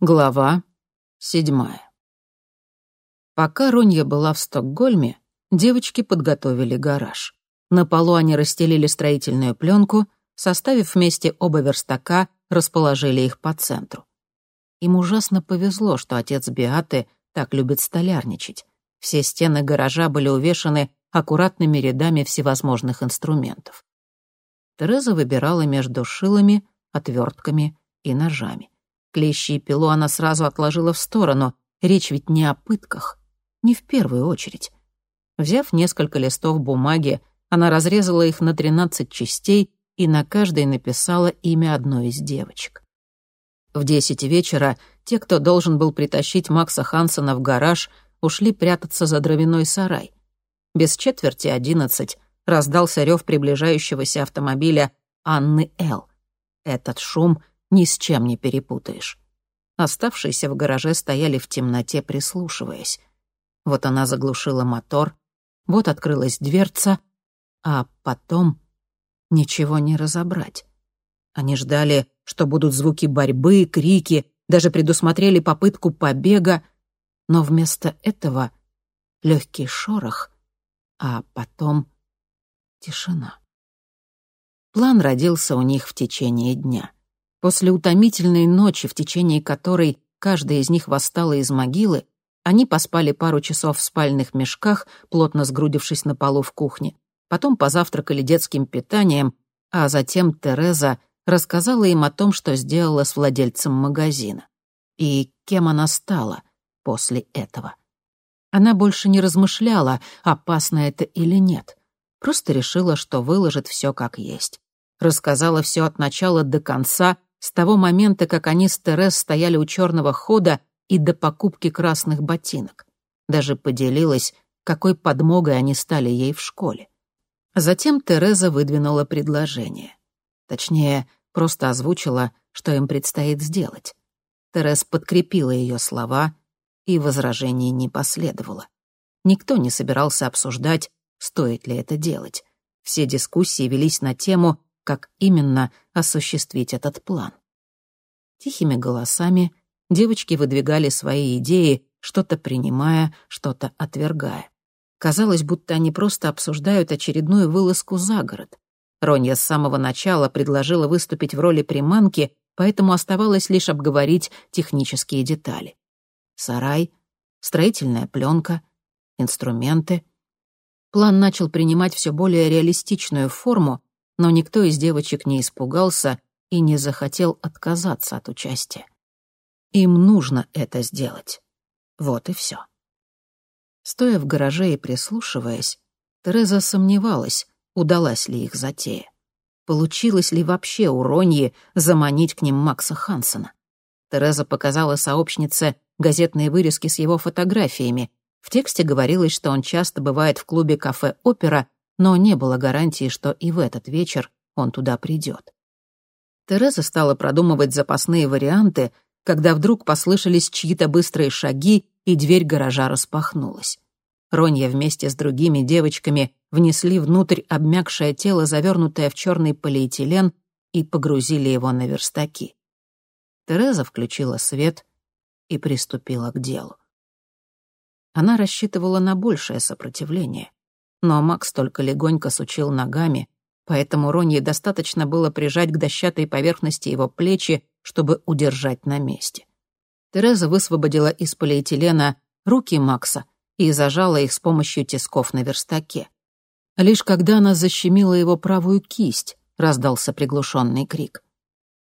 Глава седьмая. Пока Ронья была в Стокгольме, девочки подготовили гараж. На полу они расстелили строительную пленку, составив вместе оба верстака, расположили их по центру. Им ужасно повезло, что отец Биаты так любит столярничать. Все стены гаража были увешаны аккуратными рядами всевозможных инструментов. Тереза выбирала между шилами, отвертками и ножами. Клещи и пилу она сразу отложила в сторону. Речь ведь не о пытках. Не в первую очередь. Взяв несколько листов бумаги, она разрезала их на тринадцать частей и на каждой написала имя одной из девочек. В десять вечера те, кто должен был притащить Макса Хансона в гараж, ушли прятаться за дровяной сарай. Без четверти одиннадцать раздался рев приближающегося автомобиля Анны Л. Этот шум — ни с чем не перепутаешь. Оставшиеся в гараже стояли в темноте, прислушиваясь. Вот она заглушила мотор, вот открылась дверца, а потом ничего не разобрать. Они ждали, что будут звуки борьбы, крики, даже предусмотрели попытку побега, но вместо этого легкий шорох, а потом тишина. План родился у них в течение дня. После утомительной ночи, в течение которой каждая из них восстала из могилы, они поспали пару часов в спальных мешках, плотно сгрудившись на полу в кухне. Потом позавтракали детским питанием, а затем Тереза рассказала им о том, что сделала с владельцем магазина. И кем она стала после этого. Она больше не размышляла, опасно это или нет. Просто решила, что выложит все как есть. Рассказала все от начала до конца, с того момента, как они с Терес стояли у черного хода и до покупки красных ботинок. Даже поделилась, какой подмогой они стали ей в школе. Затем Тереза выдвинула предложение. Точнее, просто озвучила, что им предстоит сделать. Терез подкрепила ее слова, и возражений не последовало. Никто не собирался обсуждать, стоит ли это делать. Все дискуссии велись на тему, как именно осуществить этот план. Тихими голосами девочки выдвигали свои идеи, что-то принимая, что-то отвергая. Казалось, будто они просто обсуждают очередную вылазку за город. Ронья с самого начала предложила выступить в роли приманки, поэтому оставалось лишь обговорить технические детали. Сарай, строительная пленка, инструменты. План начал принимать все более реалистичную форму, но никто из девочек не испугался и не захотел отказаться от участия. Им нужно это сделать. Вот и все. Стоя в гараже и прислушиваясь, Тереза сомневалась, удалась ли их затея. Получилось ли вообще у Роньи заманить к ним Макса Хансона? Тереза показала сообщнице газетные вырезки с его фотографиями. В тексте говорилось, что он часто бывает в клубе кафе «Опера», но не было гарантии, что и в этот вечер он туда придет. Тереза стала продумывать запасные варианты, когда вдруг послышались чьи-то быстрые шаги, и дверь гаража распахнулась. Ронья вместе с другими девочками внесли внутрь обмякшее тело, завернутое в черный полиэтилен, и погрузили его на верстаки. Тереза включила свет и приступила к делу. Она рассчитывала на большее сопротивление но Макс только легонько сучил ногами, поэтому Ронье достаточно было прижать к дощатой поверхности его плечи, чтобы удержать на месте. Тереза высвободила из полиэтилена руки Макса и зажала их с помощью тисков на верстаке. Лишь когда она защемила его правую кисть, раздался приглушенный крик.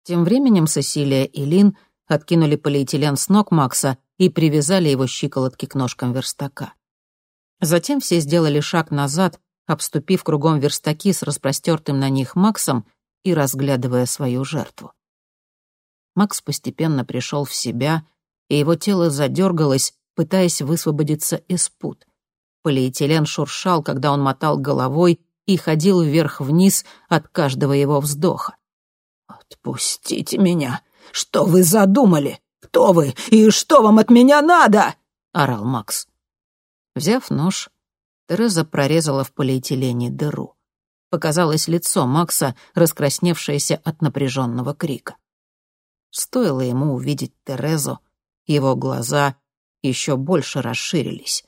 Тем временем Сесилия и Лин откинули полиэтилен с ног Макса и привязали его щиколотки к ножкам верстака. Затем все сделали шаг назад, обступив кругом верстаки с распростертым на них Максом и разглядывая свою жертву. Макс постепенно пришел в себя, и его тело задергалось, пытаясь высвободиться из пут. Полиэтилен шуршал, когда он мотал головой и ходил вверх-вниз от каждого его вздоха. «Отпустите меня! Что вы задумали? Кто вы и что вам от меня надо?» — орал Макс. Взяв нож, Тереза прорезала в полиэтилене дыру. Показалось лицо Макса, раскрасневшееся от напряженного крика. Стоило ему увидеть Терезу, его глаза еще больше расширились.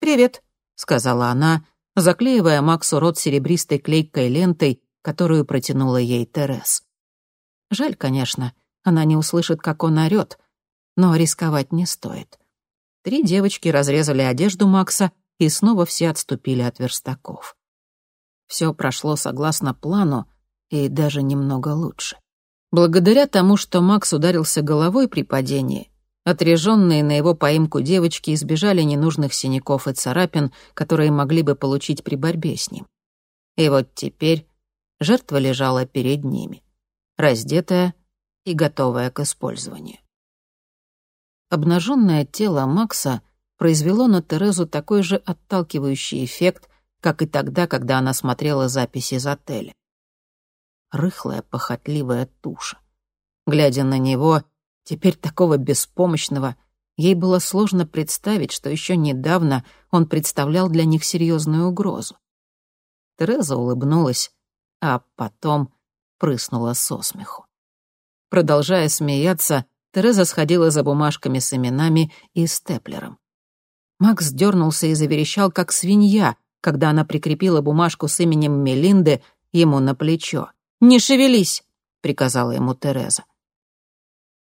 «Привет», — сказала она, заклеивая Максу рот серебристой клейкой лентой, которую протянула ей Терез. Жаль, конечно, она не услышит, как он орёт, но рисковать не стоит. Три девочки разрезали одежду Макса, и снова все отступили от верстаков. Все прошло согласно плану и даже немного лучше. Благодаря тому, что Макс ударился головой при падении, отреженные на его поимку девочки избежали ненужных синяков и царапин, которые могли бы получить при борьбе с ним. И вот теперь жертва лежала перед ними, раздетая и готовая к использованию. Обнаженное тело Макса произвело на Терезу такой же отталкивающий эффект, как и тогда, когда она смотрела записи из отеля. Рыхлая, похотливая туша. Глядя на него, теперь такого беспомощного, ей было сложно представить, что еще недавно он представлял для них серьезную угрозу. Тереза улыбнулась, а потом прыснула со смеху. Продолжая смеяться, Тереза сходила за бумажками с именами и степлером. Макс дернулся и заверещал, как свинья, когда она прикрепила бумажку с именем Мелинды ему на плечо. «Не шевелись!» — приказала ему Тереза.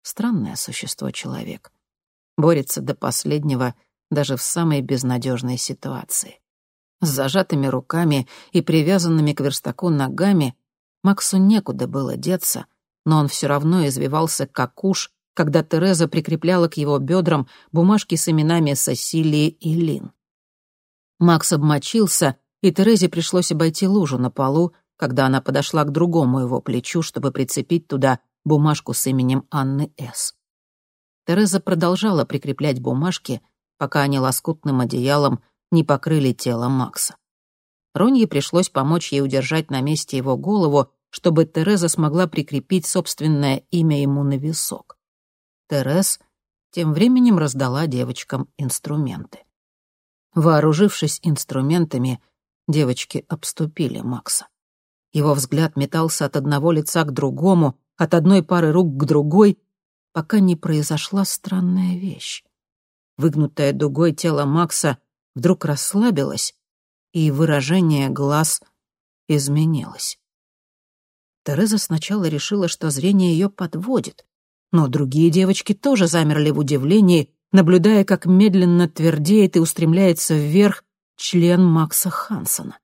Странное существо человек. Борется до последнего, даже в самой безнадежной ситуации. С зажатыми руками и привязанными к верстаку ногами Максу некуда было деться, но он все равно извивался как уж, когда Тереза прикрепляла к его бедрам бумажки с именами Сосилии и Лин. Макс обмочился, и Терезе пришлось обойти лужу на полу, когда она подошла к другому его плечу, чтобы прицепить туда бумажку с именем Анны С. Тереза продолжала прикреплять бумажки, пока они лоскутным одеялом не покрыли тело Макса. Ронье пришлось помочь ей удержать на месте его голову, чтобы Тереза смогла прикрепить собственное имя ему на висок. Терез тем временем раздала девочкам инструменты. Вооружившись инструментами, девочки обступили Макса. Его взгляд метался от одного лица к другому, от одной пары рук к другой, пока не произошла странная вещь. Выгнутое дугой тело Макса вдруг расслабилось, и выражение глаз изменилось. Тереза сначала решила, что зрение ее подводит, но другие девочки тоже замерли в удивлении, наблюдая, как медленно твердеет и устремляется вверх член Макса Хансона.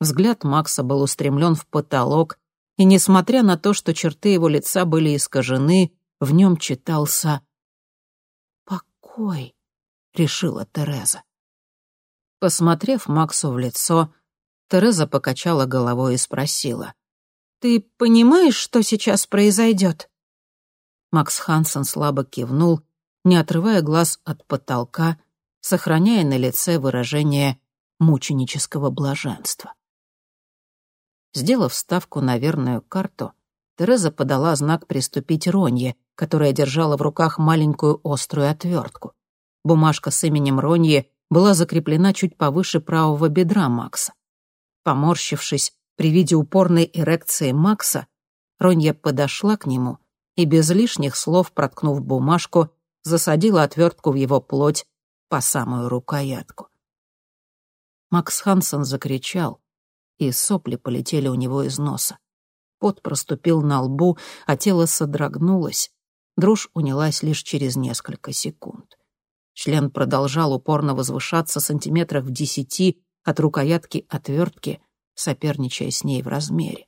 Взгляд Макса был устремлен в потолок, и, несмотря на то, что черты его лица были искажены, в нем читался «покой», — решила Тереза. Посмотрев Максу в лицо, Тереза покачала головой и спросила. «Ты понимаешь, что сейчас произойдет?» Макс Хансен слабо кивнул, не отрывая глаз от потолка, сохраняя на лице выражение мученического блаженства. Сделав ставку на верную карту, Тереза подала знак приступить Ронье, которая держала в руках маленькую острую отвертку. Бумажка с именем Ронье была закреплена чуть повыше правого бедра Макса. Поморщившись при виде упорной эрекции Макса, Ронья подошла к нему и без лишних слов, проткнув бумажку, засадила отвертку в его плоть по самую рукоятку. Макс Хансен закричал, и сопли полетели у него из носа. Пот проступил на лбу, а тело содрогнулось. Дрожь унялась лишь через несколько секунд. Член продолжал упорно возвышаться сантиметрах в десяти от рукоятки отвертки, соперничая с ней в размере.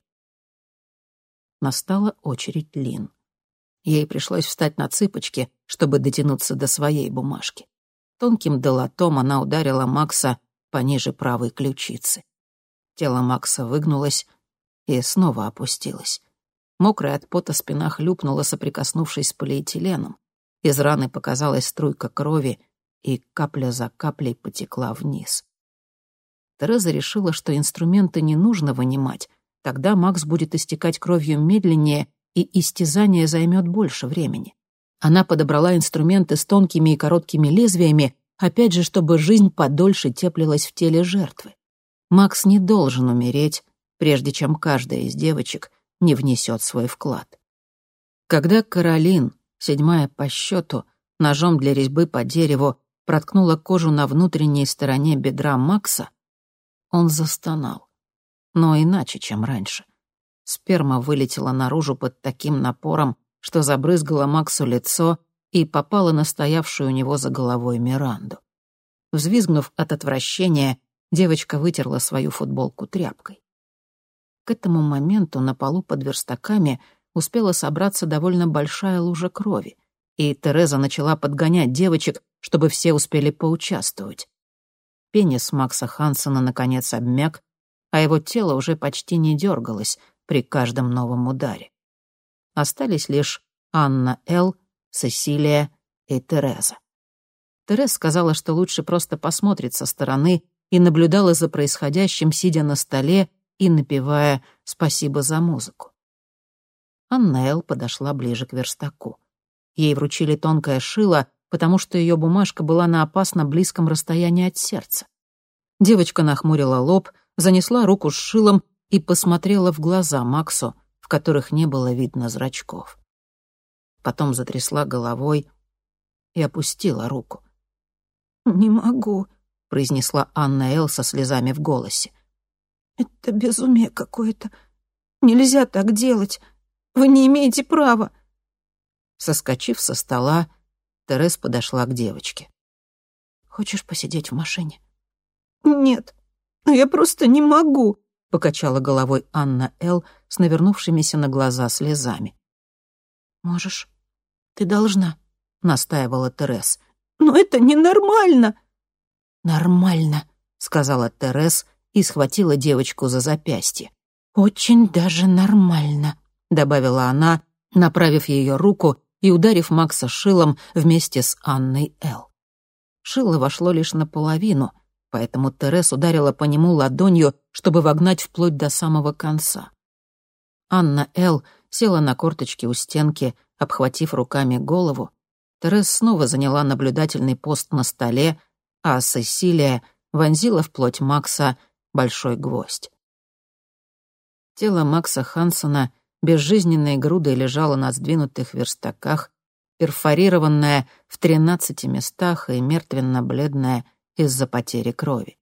Настала очередь Лин. Ей пришлось встать на цыпочки, чтобы дотянуться до своей бумажки. Тонким долотом она ударила Макса пониже правой ключицы. Тело Макса выгнулось и снова опустилось. Мокрая от пота спина хлюпнула, соприкоснувшись с полиэтиленом. Из раны показалась струйка крови, и капля за каплей потекла вниз. Тереза решила, что инструменты не нужно вынимать, тогда Макс будет истекать кровью медленнее и истязание займет больше времени. Она подобрала инструменты с тонкими и короткими лезвиями, опять же, чтобы жизнь подольше теплилась в теле жертвы. Макс не должен умереть, прежде чем каждая из девочек не внесет свой вклад. Когда Каролин, седьмая по счету, ножом для резьбы по дереву, проткнула кожу на внутренней стороне бедра Макса, он застонал. Но иначе, чем раньше. Сперма вылетела наружу под таким напором, что забрызгала Максу лицо и попала на стоявшую у него за головой Миранду. Взвизгнув от отвращения, девочка вытерла свою футболку тряпкой. К этому моменту на полу под верстаками успела собраться довольно большая лужа крови, и Тереза начала подгонять девочек, чтобы все успели поучаствовать. Пенис Макса Хансона наконец обмяк, а его тело уже почти не дергалось при каждом новом ударе. Остались лишь Анна Л., Сесилия и Тереза. Тереза сказала, что лучше просто посмотреть со стороны и наблюдала за происходящим, сидя на столе и напевая «Спасибо за музыку». Анна Эл подошла ближе к верстаку. Ей вручили тонкое шило, потому что ее бумажка была на опасно близком расстоянии от сердца. Девочка нахмурила лоб, занесла руку с шилом и посмотрела в глаза Максу, в которых не было видно зрачков. Потом затрясла головой и опустила руку. «Не могу», — произнесла Анна Эл со слезами в голосе. «Это безумие какое-то. Нельзя так делать. Вы не имеете права». Соскочив со стола, Терес подошла к девочке. «Хочешь посидеть в машине?» «Нет, я просто не могу», — покачала головой Анна Эл с навернувшимися на глаза слезами. «Можешь. Ты должна», — настаивала Терес. «Но это ненормально». «Нормально», — сказала Терес и схватила девочку за запястье. «Очень даже нормально», — добавила она, направив ее руку и ударив Макса шилом вместе с Анной Эл. Шило вошло лишь наполовину, поэтому Терес ударила по нему ладонью, чтобы вогнать вплоть до самого конца. Анна Эл села на корточки у стенки, обхватив руками голову. Терес снова заняла наблюдательный пост на столе, а Сесилия вонзила в плоть Макса большой гвоздь. Тело Макса Хансона безжизненной грудой лежало на сдвинутых верстаках, перфорированное в тринадцати местах и мертвенно-бледное из-за потери крови.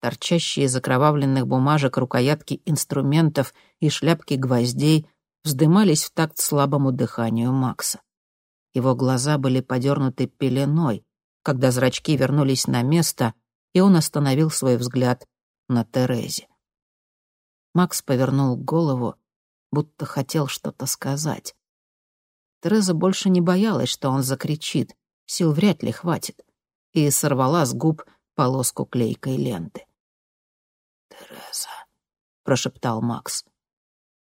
Торчащие из окровавленных бумажек рукоятки инструментов и шляпки гвоздей вздымались в такт слабому дыханию Макса. Его глаза были подернуты пеленой, когда зрачки вернулись на место, и он остановил свой взгляд на Терезе. Макс повернул голову, будто хотел что-то сказать. Тереза больше не боялась, что он закричит, сил вряд ли хватит, и сорвала с губ полоску клейкой ленты. «Тереза», — прошептал Макс.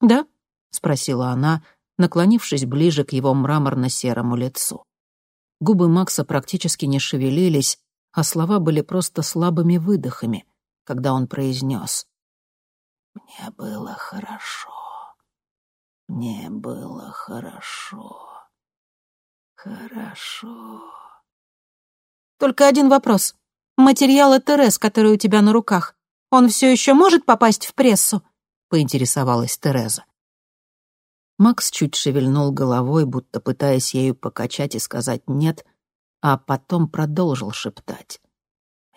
«Да?» — спросила она, наклонившись ближе к его мраморно-серому лицу. Губы Макса практически не шевелились, а слова были просто слабыми выдохами, когда он произнес «Мне было хорошо». Мне было хорошо. Хорошо. Только один вопрос. Материалы Терес, который у тебя на руках, он все еще может попасть в прессу? Поинтересовалась Тереза. Макс чуть шевельнул головой, будто пытаясь ею покачать и сказать «нет», а потом продолжил шептать.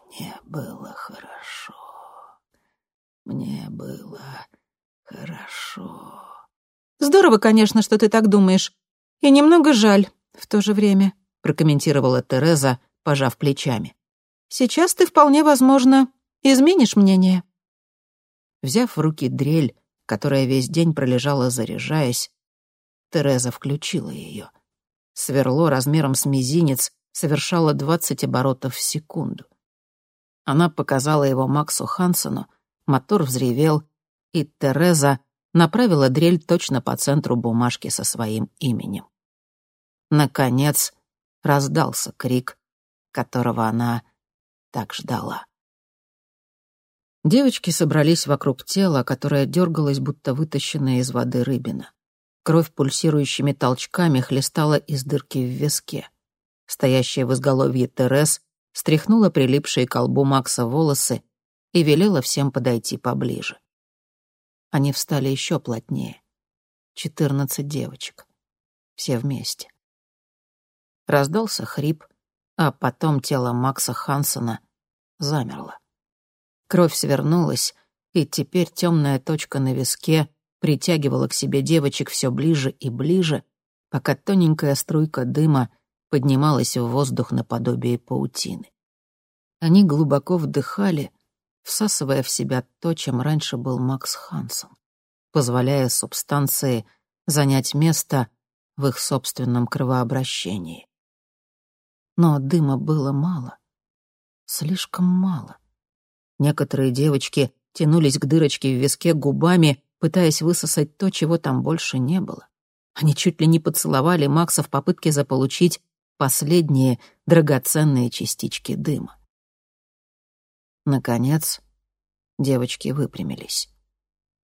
«Мне было хорошо. Мне было хорошо». Здорово, конечно, что ты так думаешь. И немного жаль в то же время», — прокомментировала Тереза, пожав плечами. «Сейчас ты вполне возможно изменишь мнение». Взяв в руки дрель, которая весь день пролежала заряжаясь, Тереза включила ее. Сверло размером с мизинец совершало двадцать оборотов в секунду. Она показала его Максу Хансону, мотор взревел, и Тереза направила дрель точно по центру бумажки со своим именем. Наконец раздался крик, которого она так ждала. Девочки собрались вокруг тела, которое дергалось, будто вытащенная из воды рыбина. Кровь пульсирующими толчками хлестала из дырки в виске. Стоящая в изголовье Терес стряхнула прилипшие к колбу Макса волосы и велела всем подойти поближе. Они встали еще плотнее. Четырнадцать девочек. все вместе. Раздался хрип, а потом тело Макса Хансона замерло. Кровь свернулась, и теперь темная точка на виске притягивала к себе девочек все ближе и ближе, пока тоненькая струйка дыма поднималась в воздух наподобие паутины. Они глубоко вдыхали, всасывая в себя то, чем раньше был Макс Хансон, позволяя субстанции занять место в их собственном кровообращении. Но дыма было мало, слишком мало. Некоторые девочки тянулись к дырочке в виске губами, пытаясь высосать то, чего там больше не было. Они чуть ли не поцеловали Макса в попытке заполучить последние драгоценные частички дыма. Наконец, девочки выпрямились.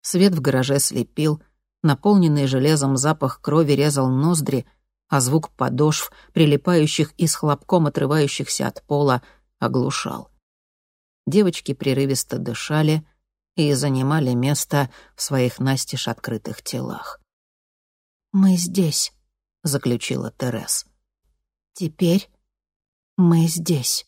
Свет в гараже слепил, наполненный железом запах крови резал ноздри, а звук подошв, прилипающих и с хлопком отрывающихся от пола, оглушал. Девочки прерывисто дышали и занимали место в своих настежь открытых телах. «Мы здесь», — заключила Терес. «Теперь мы здесь».